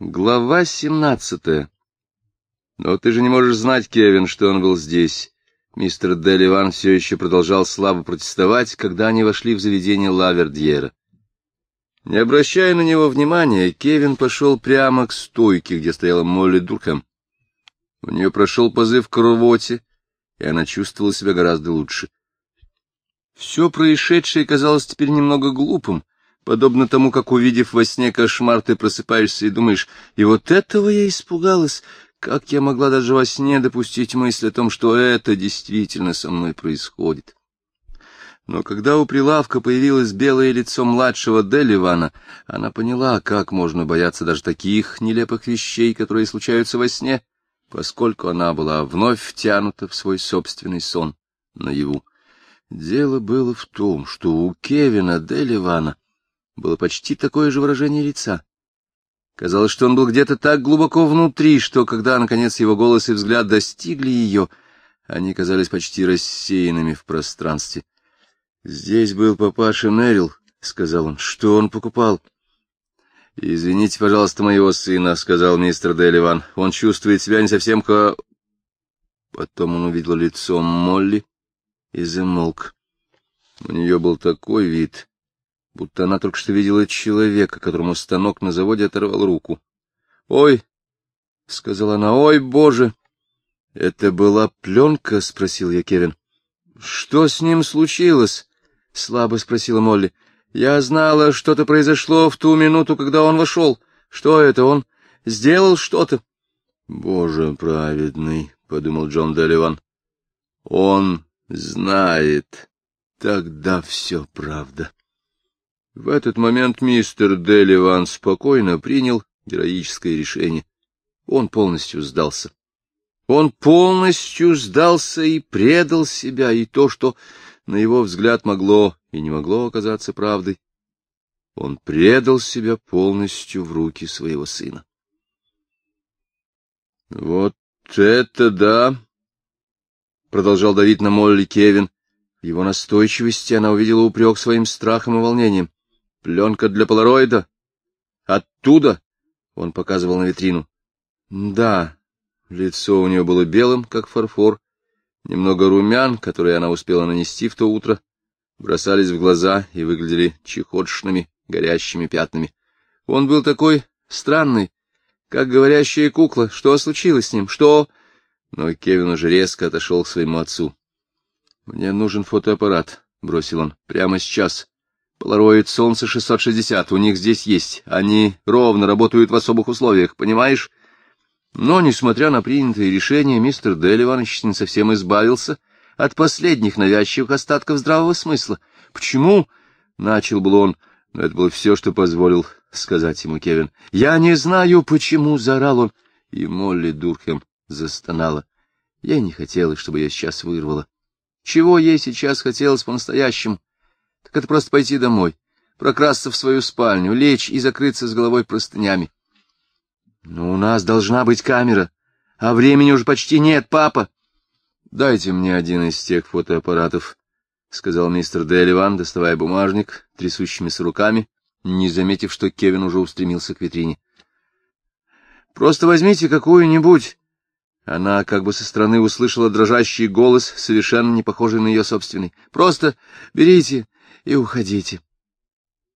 Глава 17. Но ты же не можешь знать, Кевин, что он был здесь. Мистер Деливан все еще продолжал слабо протестовать, когда они вошли в заведение Лавердьера. Не обращая на него внимания, Кевин пошел прямо к стойке, где стояла Молли Дуркам. У нее прошел позыв к рвоте, и она чувствовала себя гораздо лучше. Все происшедшее казалось теперь немного глупым, Подобно тому, как, увидев во сне кошмар, ты просыпаешься и думаешь, и вот этого я испугалась, как я могла даже во сне допустить мысль о том, что это действительно со мной происходит. Но когда у прилавка появилось белое лицо младшего Деливана, она поняла, как можно бояться даже таких нелепых вещей, которые случаются во сне, поскольку она была вновь втянута в свой собственный сон наяву. Дело было в том, что у Кевина Деливана было почти такое же выражение лица. Казалось, что он был где-то так глубоко внутри, что, когда, наконец, его голос и взгляд достигли ее, они казались почти рассеянными в пространстве. — Здесь был папаша Нерил, — сказал он. — Что он покупал? — Извините, пожалуйста, моего сына, — сказал мистер Делливан. — Он чувствует себя не совсем ко... Потом он увидел лицо Молли и замолк. У нее был такой вид будто она только что видела человека, которому станок на заводе оторвал руку. — Ой! — сказала она. — Ой, боже! — Это была пленка? — спросил я Кевин. — Что с ним случилось? — слабо спросила Молли. — Я знала, что-то произошло в ту минуту, когда он вошел. Что это он? Сделал что-то? — Боже праведный! — подумал Джон Делливан. — Он знает. Тогда все правда. В этот момент мистер Деливан спокойно принял героическое решение. Он полностью сдался. Он полностью сдался и предал себя, и то, что, на его взгляд, могло и не могло оказаться правдой. Он предал себя полностью в руки своего сына. — Вот это да! — продолжал давить на Молли Кевин. В его настойчивости она увидела упрек своим страхом и волнением. Пленка для полароида? Оттуда? Он показывал на витрину. Да. Лицо у нее было белым, как фарфор. Немного румян, которые она успела нанести в то утро, бросались в глаза и выглядели чехотшными, горящими пятнами. Он был такой странный, как говорящая кукла. Что случилось с ним? Что? Но Кевин уже резко отошел к своему отцу. — Мне нужен фотоаппарат, — бросил он, — прямо сейчас. Полароид Солнце 660 у них здесь есть. Они ровно работают в особых условиях, понимаешь? Но, несмотря на принятые решения, мистер Дель Иванович не совсем избавился от последних навязчивых остатков здравого смысла. «Почему?» — начал был он, но это было все, что позволил сказать ему Кевин. «Я не знаю, почему!» — заорал он. И Молли Дурхем застонала. Я не хотела, чтобы я сейчас вырвала. Чего ей сейчас хотелось по-настоящему? Так это просто пойти домой, прокрасться в свою спальню, лечь и закрыться с головой простынями. Но у нас должна быть камера, а времени уже почти нет, папа. Дайте мне один из тех фотоаппаратов, — сказал мистер Деливан, доставая бумажник трясущимися руками, не заметив, что Кевин уже устремился к витрине. — Просто возьмите какую-нибудь. Она как бы со стороны услышала дрожащий голос, совершенно не похожий на ее собственный. — Просто берите и уходите.